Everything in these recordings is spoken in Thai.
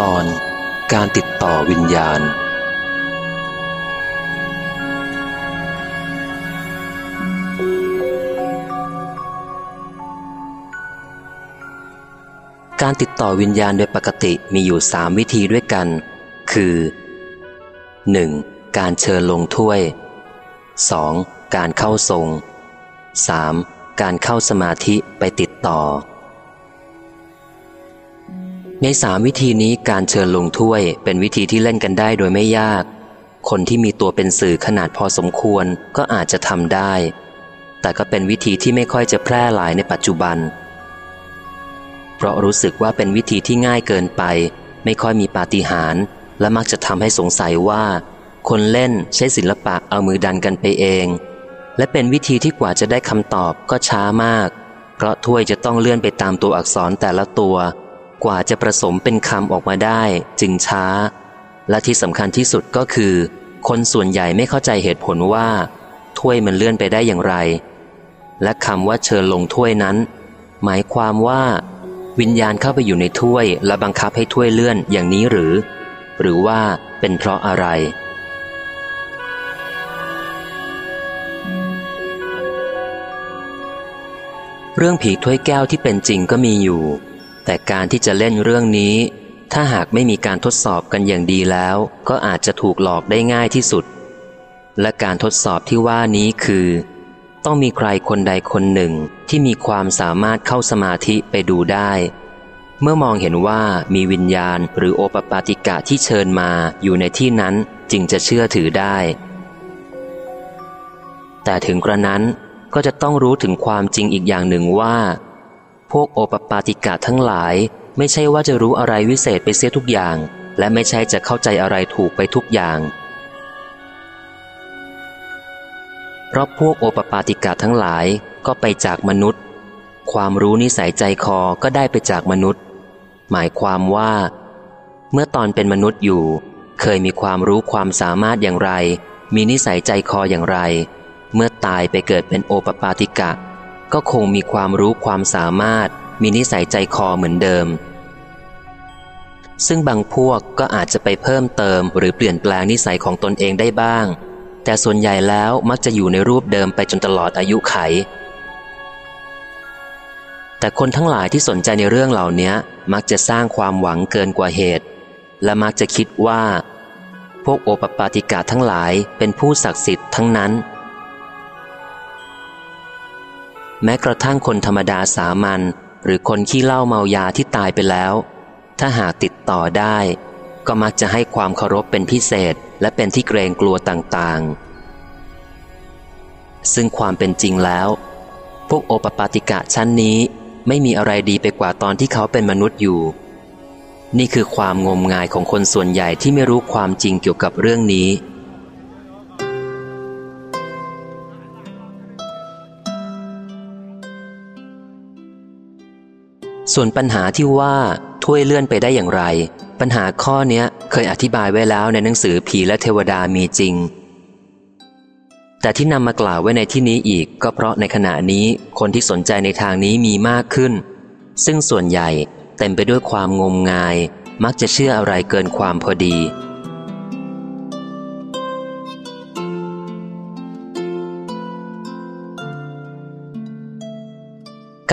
ตอนการติดต่อวิญญาณ การติดต่อวิญญาณโดยปกติมีอยู่สามวิธีด้วยกัน คือ 1. การเชิญลงถ้วย 2. การเข้าทรง 3. การเข้าสมาธิไปติดต่อ ในสามวิธีนี้การเชิญลงถ้วยเป็นวิธีที่เล่นกันได้โดยไม่ยาก คนที่มีตัวเป็นสื่อขนาดพอสมควรก็อาจจะทำได้ แต่ก็เป็นวิธีที่ไม่ค่อยจะแพร่หลายในปัจจุบัน เพราะรู้สึกว่าเป็นวิธีที่ง่ายเกินไป ไม่ค่อยมีปาฏิหาริย์และมักจะทำให้สงสัยว่า คนเล่นใช้ศิลปะเอามือดันกันไปเอง และเป็นวิธีที่กว่าจะได้คำตอบก็ช้ามาก เพราะถ้วยจะต้องเลื่อนไปตามตัวอักษรแต่ละตัว กว่าจะประสมเป็นคำออกมาได้จึงช้า และที่สำคัญที่สุดก็คือ คนส่วนใหญ่ไม่เข้าใจเหตุผลว่า ถ้วยมันเลื่อนไปได้อย่างไร และคำว่าเชิญลงถ้วยนั้น หมายความว่า วิญญาณเข้าไปอยู่ในถ้วย และบังคับให้ถ้วยเลื่อนอย่างนี้หรือ หรือว่าเป็นเพราะอะไรเรื่องผีถ้วยแก้วที่เป็นจริงก็มีอยู่ แต่การที่จะเล่นเรื่องนี้ ถ้าหากไม่มีการทดสอบกันอย่างดีแล้ว ก็อาจจะถูกหลอกได้ง่ายที่สุด และการทดสอบที่ว่านี้คือ ต้องมีใครคนใดคนหนึ่งที่มีความสามารถเข้าสมาธิไปดูได้ เมื่อมองเห็นว่ามีวิญญาณหรือโอปปาติกะที่เชิญมาอยู่ในที่นั้นจึงจะเชื่อถือได้ แต่ถึงกระนั้นก็จะต้องรู้ถึงความจริงอีกอย่างหนึ่งว่า พวกโอปปาติกะทั้งหลาย ไม่ใช่ว่าจะรู้อะไรวิเศษไปเสียทุกอย่าง และไม่ใช่จะเข้าใจอะไรถูกไปทุกอย่าง เพราะพวกโอปปาติกะทั้งหลายก็ไปจากมนุษย์ ความรู้นิสัยใจคอก็ได้ไปจากมนุษย์ หมายความว่า เมื่อตอนเป็นมนุษย์อยู่ เคยมีความรู้ความสามารถอย่างไร มีนิสัยใจคออย่างไร เมื่อตายไปเกิดเป็นโอปปาติกะ ก็คงมีความรู้ความสามารถ มีนิสัยใจคอเหมือนเดิม ซึ่งบางพวกก็อาจจะไปเพิ่มเติมหรือเปลี่ยนแปลงนิสัยของตนเองได้บ้าง แต่ส่วนใหญ่แล้วมักจะอยู่ในรูปเดิมไปจนตลอดอายุไข แต่คนทั้งหลายที่สนใจในเรื่องเหล่านี้มักจะสร้างความหวังเกินกว่าเหตุ และมักจะคิดว่า พวกโอปปาติกะทั้งหลายเป็นผู้ศักดิ์สิทธิ์ทั้งนั้น แม้กระทั่งคนธรรมดาสามัญหรือคนขี้เหล้าเมายาที่ตายไปแล้ว ถ้าหากติดต่อได้ ก็มักจะให้ความเคารพเป็นพิเศษ และเป็นที่เกรงกลัวต่างๆ ซึ่งความเป็นจริงแล้ว พวกโอปปาติกะชั้นนี้ไม่มีอะไรดีไปกว่าตอนที่เขาเป็นมนุษย์อยู่ นี่คือความงมงายของคนส่วนใหญ่ที่ไม่รู้ความจริงเกี่ยวกับเรื่องนี้ ส่วนปัญหาที่ว่าถ้วยเลื่อนไปได้อย่างไร ปัญหาข้อนี้เคยอธิบายไว้แล้วในหนังสือผีและเทวดามีจริง แต่ที่นำมากล่าวไว้ในที่นี้อีกก็เพราะในขณะนี้คนที่สนใจในทางนี้มีมากขึ้น ซึ่งส่วนใหญ่เต็มไปด้วยความงมงาย มักจะเชื่ออะไรเกินความพอดี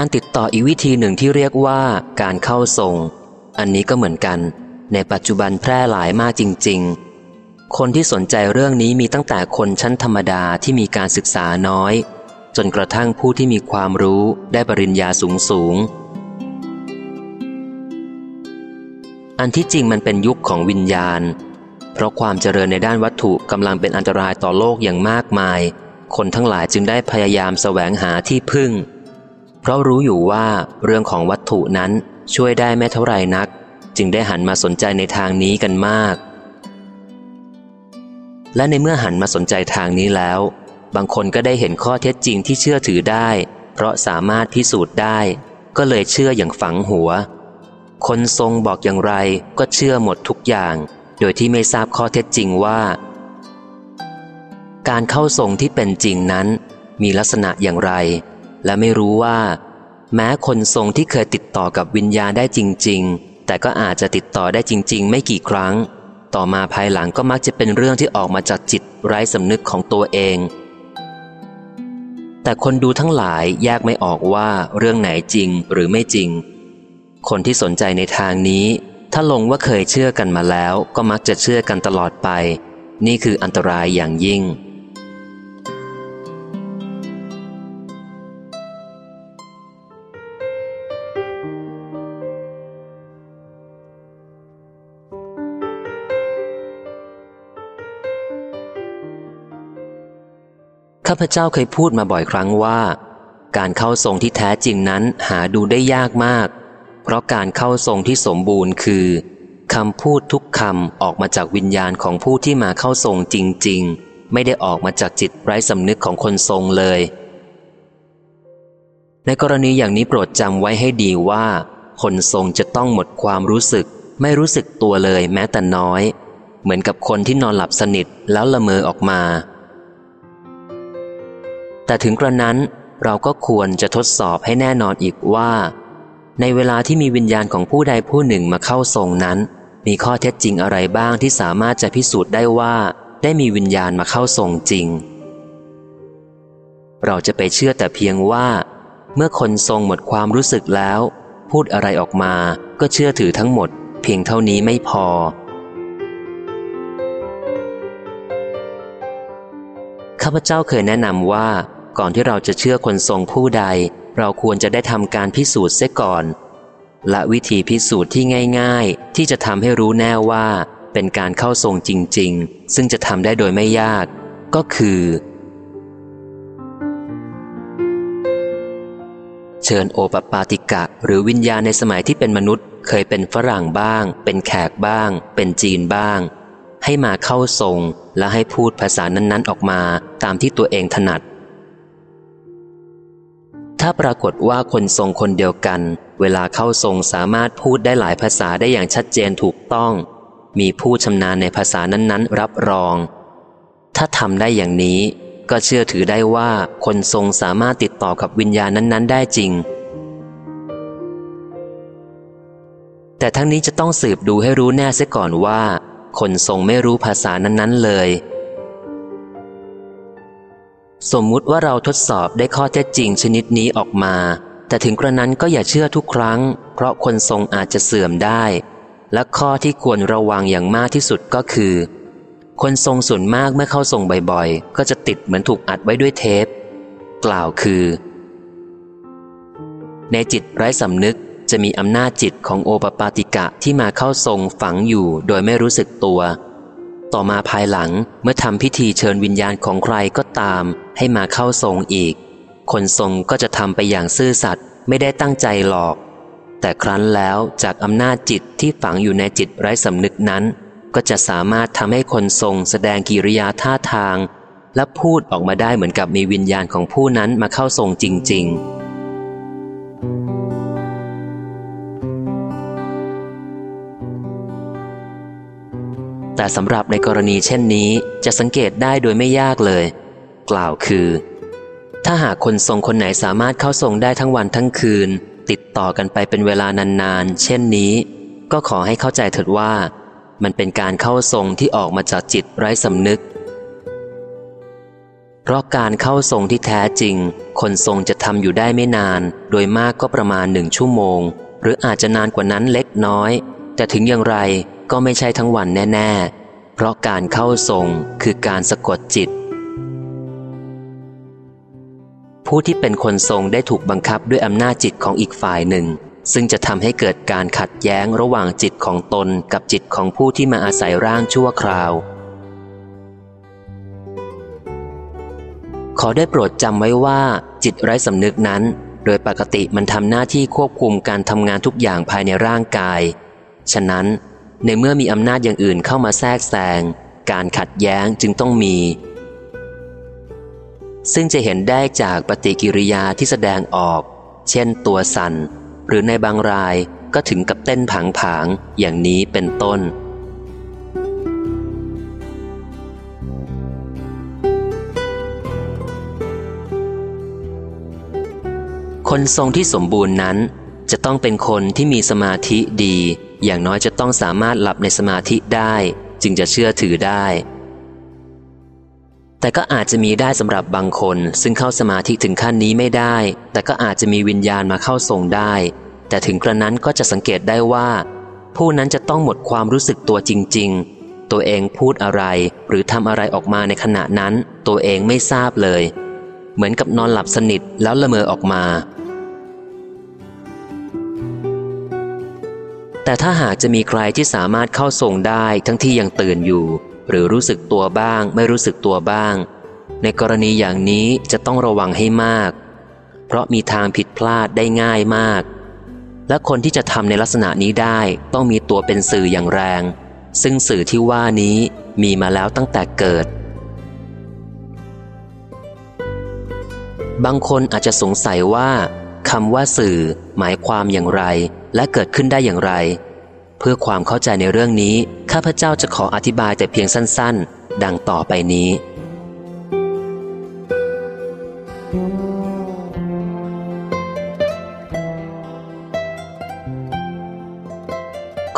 การติดต่ออีกวิธีหนึ่งที่เรียกว่าการเข้าทรง อันนี้ก็เหมือนกัน ในปัจจุบันแพร่หลายมากจริง ๆ คนที่สนใจเรื่องนี้มีตั้งแต่คนชั้นธรรมดาที่มีการศึกษาน้อย จนกระทั่งผู้ที่มีความรู้ได้ปริญญาสูงสูงอันที่จริงมันเป็นยุคของวิญญาณ เพราะความเจริญในด้านวัตถุกำลังเป็นอันตรายต่อโลกอย่างมากมาย คนทั้งหลายจึงได้พยายามแสวงหาที่พึ่ง เพราะรู้อยู่ว่าเรื่องของวัตถุนั้นช่วยได้ไม่เท่าไรนัก จึงได้หันมาสนใจในทางนี้กันมาก และในเมื่อหันมาสนใจทางนี้แล้ว บางคนก็ได้เห็นข้อเท็จจริงที่เชื่อถือได้ เพราะสามารถพิสูจน์ได้ ก็เลยเชื่ออย่างฝังหัว คนทรงบอกอย่างไรก็เชื่อหมดทุกอย่าง โดยที่ไม่ทราบข้อเท็จจริงว่า การเข้าทรงที่เป็นจริงนั้น มีลักษณะอย่างไร และไม่รู้ว่า แม้คนทรงที่เคยติดต่อกับวิญญาณได้จริง ๆ แต่ก็อาจจะติดต่อได้จริง ๆ ไม่กี่ครั้ง ต่อมาภายหลังก็มักจะเป็นเรื่องที่ออกมาจากจิตไร้สำนึกของตัวเอง แต่คนดูทั้งหลายแยกไม่ออกว่าเรื่องไหนจริงหรือไม่จริง คนที่สนใจในทางนี้ ถ้าลงว่าเคยเชื่อกันมาแล้ว ก็มักจะเชื่อกันตลอดไป นี่คืออันตรายอย่างยิ่ง พเจ้าเคยพูดมาบ่อยครั้งว่า การเข้าทรงที่แท้จริงนั้นหาดูได้ยากมาก เพราะการเข้าทรงที่สมบูรณ์คือคำพูดทุกคำออกมาจากวิญญาณของผู้ที่มาเข้าทรงจริง ๆ ไม่ได้ออกมาจากจิตไร้สำนึกของคนทรงเลย ในกรณีอย่างนี้โปรดจำไว้ให้ดีว่า คนทรงจะต้องหมดความรู้สึก ไม่รู้สึกตัวเลยแม้แต่น้อย เหมือนกับคนที่นอนหลับสนิทแล้วละเมอออกมา แต่ถึงกระนั้นเราก็ควรจะทดสอบให้แน่นอนอีกว่า ในเวลาที่มีวิญญาณของผู้ใดผู้หนึ่งมาเข้าทรงนั้น มีข้อเท็จจริงอะไรบ้างที่สามารถจะพิสูจน์ได้ว่า ได้มีวิญญาณมาเข้าทรงจริง เราจะไปเชื่อแต่เพียงว่า เมื่อคนทรงหมดความรู้สึกแล้ว พูดอะไรออกมาก็เชื่อถือทั้งหมด เพียงเท่านี้ไม่พอ ข้าพเจ้าเคยแนะนำว่า ก่อนที่เราจะเชื่อคนทรงผู้ใด เราควรจะได้ทำการพิสูจน์เสียก่อน และวิธีพิสูจน์ที่ง่าย ๆ ที่จะทำให้รู้แน่ว่า เป็นการเข้าทรงจริง ๆ ซึ่งจะทำได้โดยไม่ยาก ก็คือ เชิญโอปปาติกะ หรือวิญญาณในสมัยที่เป็นมนุษย์ เคยเป็นฝรั่งบ้าง เป็นแขกบ้าง เป็นจีนบ้าง ให้มาเข้าทรงและให้พูดภาษานั้นๆออกมาตามที่ตัวเองถนัด ถ้าปรากฏว่าคนทรงคนเดียวกัน เวลาเข้าทรงสามารถพูดได้หลายภาษาได้อย่างชัดเจนถูกต้อง มีผู้ชำนาญในภาษานั้นๆ รับรอง ถ้าทำได้อย่างนี้ ก็เชื่อถือได้ว่าคนทรงสามารถติดต่อกับวิญญาณนั้น ๆ ได้จริง แต่ทั้งนี้จะต้องสืบดูให้รู้แน่เสียก่อนว่า คนทรงไม่รู้ภาษานั้นๆเลย สมมุติว่าเราทดสอบได้ข้อเท็จจริงชนิดนี้ออกมา แต่ถึงกระนั้นก็อย่าเชื่อทุกครั้ง เพราะคนทรงอาจจะเสื่อมได้ และข้อที่ควรระวังอย่างมากที่สุดก็คือ คนทรงส่วนมากเมื่อเข้าทรงบ่อยๆ ก็จะติดเหมือนถูกอัดไว้ด้วยเทป กล่าวคือ ในจิตไร้สำนึกจะมีอำนาจจิตของโอปปาติกะที่มาเข้าทรงฝังอยู่โดยไม่รู้สึกตัว ต่อมาภายหลังเมื่อทำพิธีเชิญวิญญาณของใครก็ตาม ให้มาเข้าทรงอีก คนทรงก็จะทำไปอย่างซื่อสัตย์ไม่ได้ตั้งใจหลอก แต่ครั้นแล้วจากอำนาจจิตที่ฝังอยู่ในจิตไร้สำนึกนั้น ก็จะสามารถทำให้คนทรงแสดงกิริยาท่าทาง และพูดออกมาได้เหมือนกับมีวิญญาณของผู้นั้นมาเข้าทรงจริง ๆ แต่สำหรับในกรณีเช่นนี้จะสังเกตได้โดยไม่ยากเลย กล่าวคือ ถ้าหากคนทรงคนไหนสามารถเข้าทรงได้ทั้งวันทั้งคืน ติดต่อกันไปเป็นเวลานานๆ เช่นนี้ ก็ขอให้เข้าใจเถิดว่า มันเป็นการเข้าทรงที่ออกมาจากจิตไร้สำนึก เพราะการเข้าทรงที่แท้จริง คนทรงจะทำอยู่ได้ไม่นาน โดยมากก็ประมาณหนึ่งชั่วโมง หรืออาจจะนานกว่านั้นเล็กน้อย แต่ถึงอย่างไร ก็ไม่ใช่ทั้งวันแน่ ๆ เพราะการเข้าทรงคือการสะกดจิต ผู้ที่เป็นคนทรงได้ถูกบังคับด้วยอำนาจจิตของอีกฝ่ายหนึ่ง ซึ่งจะทำให้เกิดการขัดแย้งระหว่างจิตของตนกับจิตของผู้ที่มาอาศัยร่างชั่วคราว ขอได้โปรดจำไว้ว่า จิตไร้สำนึกนั้น โดยปกติมันทำหน้าที่ควบคุมการทำงานทุกอย่างภายในร่างกาย ฉะนั้น ในเมื่อมีอำนาจอย่างอื่นเข้ามาแทรกแซง การขัดแย้งจึงต้องมี ซึ่งจะเห็นได้จากปฏิกิริยาที่แสดงออก เช่นตัวสัน่น หรือในบางรายก็ถึงกับเต้นผังผางอย่างนี้เป็นต้นคนทรงที่สมบูรณ์นั้น จะต้องเป็นคนที่มีสมาธิดี อย่างน้อยจะต้องสามารถหลับในสมาธิได้ จึงจะเชื่อถือได้ แต่ก็อาจจะมีได้สำหรับบางคน ซึ่งเข้าสมาธิถึงขั้นนี้ไม่ได้ แต่ก็อาจจะมีวิญญาณมาเข้าทรงได้ แต่ถึงกระนั้นก็จะสังเกตได้ว่า ผู้นั้นจะต้องหมดความรู้สึกตัวจริง ๆ ตัวเองพูดอะไร หรือทำอะไรออกมาในขณะนั้น ตัวเองไม่ทราบเลย เหมือนกับนอนหลับสนิทแล้วละเมอออกมา แต่ถ้าหากจะมีใครที่สามารถเข้าทรงได้ทั้งที่ยังตื่นอยู่ หรือรู้สึกตัวบ้าง ไม่รู้สึกตัวบ้าง ในกรณีอย่างนี้จะต้องระวังให้มาก เพราะมีทางผิดพลาดได้ง่ายมาก และคนที่จะทำในลักษณะนี้ได้ต้องมีตัวเป็นสื่ออย่างแรง ซึ่งสื่อที่ว่านี้มีมาแล้วตั้งแต่เกิด บางคนอาจจะสงสัยว่าคำว่าสื่อหมายความอย่างไร และเกิดขึ้นได้อย่างไร เพื่อความเข้าใจในเรื่องนี้ ข้าพเจ้าจะขออธิบายแต่เพียงสั้น ๆ ดังต่อไปนี้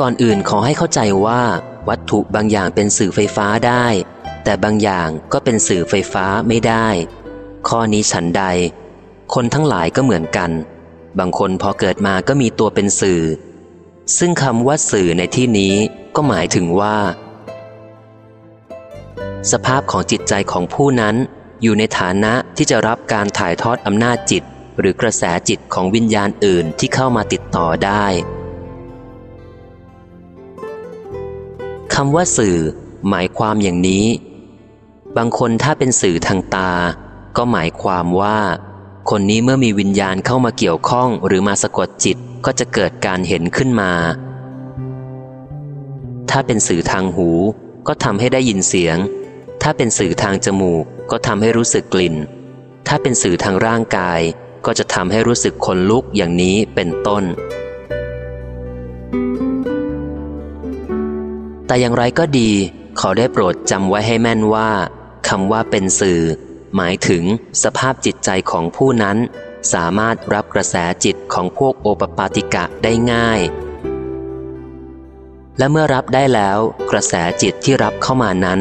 ก่อนอื่นขอให้เข้าใจว่า วัตถุบางอย่างเป็นสื่อไฟฟ้าได้ แต่บางอย่างก็เป็นสื่อไฟฟ้าไม่ได้ ข้อนี้ฉันใด คนทั้งหลายก็เหมือนกัน บางคนพอเกิดมาก็มีตัวเป็นสื่อ ซึ่งคำว่าสื่อในที่นี้ก็หมายถึงว่า สภาพของจิตใจของผู้นั้น อยู่ในฐานะที่จะรับการถ่ายทอดอำนาจจิต หรือกระแสจิตของวิญญาณอื่นที่เข้ามาติดต่อได้คำว่าสื่อ หมายความอย่างนี้ บางคนถ้าเป็นสื่อทางตา ก็หมายความว่า คนนี้เมื่อมีวิญญาณเข้ามาเกี่ยวข้องหรือมาสะกดจิตก็จะเกิดการเห็นขึ้นมา ถ้าเป็นสื่อทางหูก็ทำให้ได้ยินเสียง ถ้าเป็นสื่อทางจมูกก็ทำให้รู้สึกกลิ่น ถ้าเป็นสื่อทางร่างกาย ก็จะทำให้รู้สึกขนลุกอย่างนี้เป็นต้น แต่อย่างไรก็ดีเขาได้โปรดจำไว้ให้แม่นว่าคำว่าเป็นสื่อ หมายถึงสภาพจิตใจของผู้นั้น สามารถรับกระแสจิตของพวกโอปปาติกะได้ง่าย และเมื่อรับได้แล้ว กระแสจิตที่รับเข้ามานั้น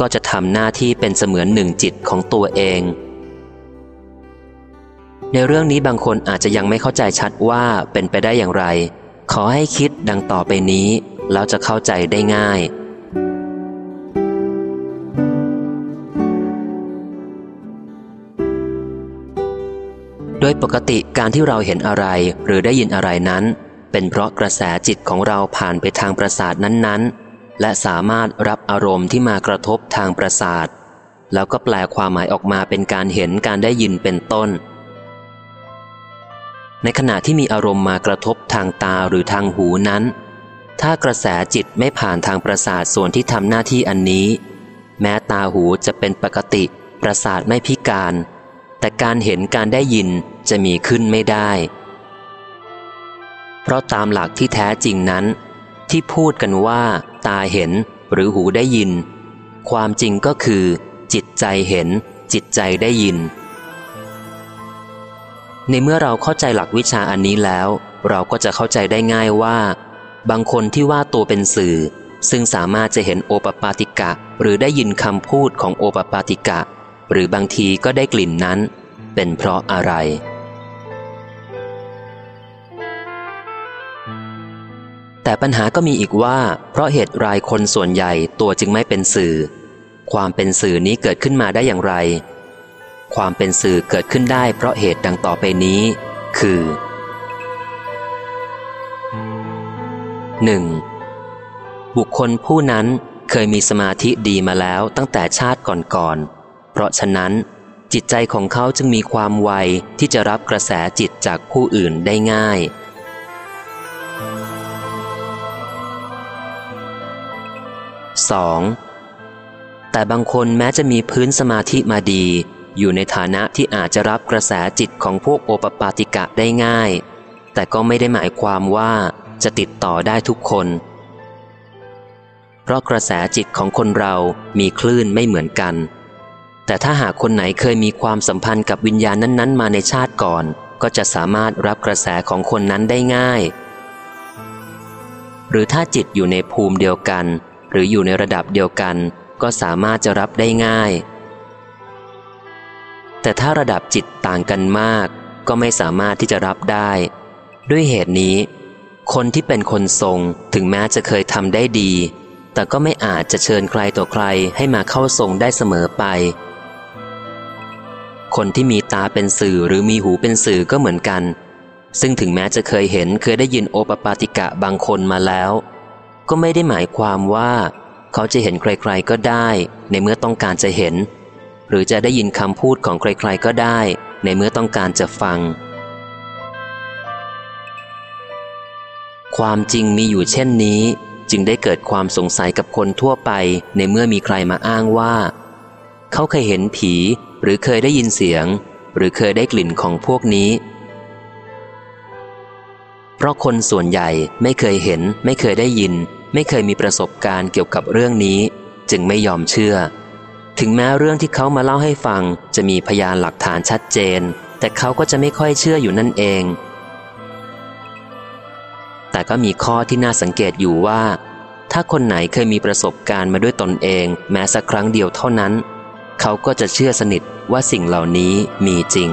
ก็จะทำหน้าที่เป็นเสมือนหนึ่งจิตของตัวเอง ในเรื่องนี้บางคนอาจจะยังไม่เข้าใจชัดว่าเป็นไปได้อย่างไร ขอให้คิดดังต่อไปนี้ แล้วจะเข้าใจได้ง่าย ยปกติการที่เราเห็นอะไรหรือได้ยินอะไรนั้น เป็นเพราะกระแสจิตของเราผ่านไปทางประสาทนั้นๆ และสามารถรับอารมณ์ที่มากระทบทางประสาท แล้วก็แปลความหมายออกมาเป็นการเห็นการได้ยินเป็นต้น ในขณะที่มีอารมณ์มากระทบทางตาหรือทางหูนั้น ถ้ากระแสจิตไม่ผ่านทางประสาทส่วนที่ทำหน้าที่อันนี้ แม้ตาหูจะเป็นปกติ ประสาทไม่พิการ แต่การเห็นการได้ยินจะมีขึ้นไม่ได้ เพราะตามหลักที่แท้จริงนั้น ที่พูดกันว่า ตาเห็นหรือหูได้ยิน ความจริงก็คือ จิตใจเห็น จิตใจได้ยิน ในเมื่อเราเข้าใจหลักวิชาอันนี้แล้ว เราก็จะเข้าใจได้ง่ายว่า บางคนที่ว่าตัวเป็นสื่อ ซึ่งสามารถจะเห็นโอปปาติกะ หรือได้ยินคำพูดของโอปปาติกะ หรือบางทีก็ได้กลิ่นนั้น เป็นเพราะอะไร แต่ปัญหาก็มีอีกว่า เพราะเหตุรายคนส่วนใหญ่ตัวจึงไม่เป็นสื่อ ความเป็นสื่อนี้เกิดขึ้นมาได้อย่างไร ความเป็นสื่อเกิดขึ้นได้เพราะเหตุดังต่อไปนี้ คือ 1. บุคคลผู้นั้นเคยมีสมาธิดีมาแล้วตั้งแต่ชาติก่อนๆ เพราะฉะนั้น จิตใจของเขาจึงมีความไวที่จะรับกระแสจิตจากผู้อื่นได้ง่าย 2. แต่บางคนแม้จะมีพื้นสมาธิมาดี อยู่ในฐานะที่อาจจะรับกระแสจิตของพวกโอปปาติกะได้ง่าย แต่ก็ไม่ได้หมายความว่าจะติดต่อได้ทุกคน เพราะกระแสจิตของคนเรามีคลื่นไม่เหมือนกัน แต่ถ้าหากคนไหนเคยมีความสัมพันธ์กับวิญญาณนั้นๆ มาในชาติก่อน ก็จะสามารถรับกระแสของคนนั้นได้ง่าย หรือถ้าจิตอยู่ในภูมิเดียวกัน หรืออยู่ในระดับเดียวกัน ก็สามารถจะรับได้ง่าย แต่ถ้าระดับจิตต่างกันมาก ก็ไม่สามารถที่จะรับได้ ด้วยเหตุนี้ คนที่เป็นคนทรงถึงแม้จะเคยทำได้ดีแต่ก็ไม่อาจจะเชิญใครต่อใครให้มาเข้าทรงได้เสมอไป คนที่มีตาเป็นสื่อหรือมีหูเป็นสื่อก็เหมือนกัน ซึ่งถึงแม้จะเคยเห็นเคยได้ยินโอปปาติกะบางคนมาแล้ว ก็ไม่ได้หมายความว่า เขาจะเห็นใครๆก็ได้ ในเมื่อต้องการจะเห็น หรือจะได้ยินคำพูดของใครๆก็ได้ ในเมื่อต้องการจะฟัง ความจริงมีอยู่เช่นนี้จึงได้เกิดความสงสัยกับคนทั่วไป ในเมื่อมีใครมาอ้างว่า เขาเคยเห็นผี หรือเคยได้ยินเสียง หรือเคยได้กลิ่นของพวกนี้ เพราะคนส่วนใหญ่ไม่เคยเห็น ไม่เคยได้ยิน ไม่เคยมีประสบการณ์เกี่ยวกับเรื่องนี้ จึงไม่ยอมเชื่อ ถึงแม้เรื่องที่เขามาเล่าให้ฟัง จะมีพยานหลักฐานชัดเจน แต่เขาก็จะไม่ค่อยเชื่ออยู่นั่นเอง แต่ก็มีข้อที่น่าสังเกตอยู่ว่าถ้าคนไหนเคยมีประสบการณ์มาด้วยตนเอง แม้สักครั้งเดียวเท่านั้น เขาก็จะเชื่อสนิทว่าสิ่งเหล่านี้มีจริง